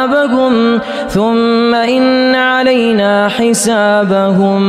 إيابهم ثم إن علينا حسابهم.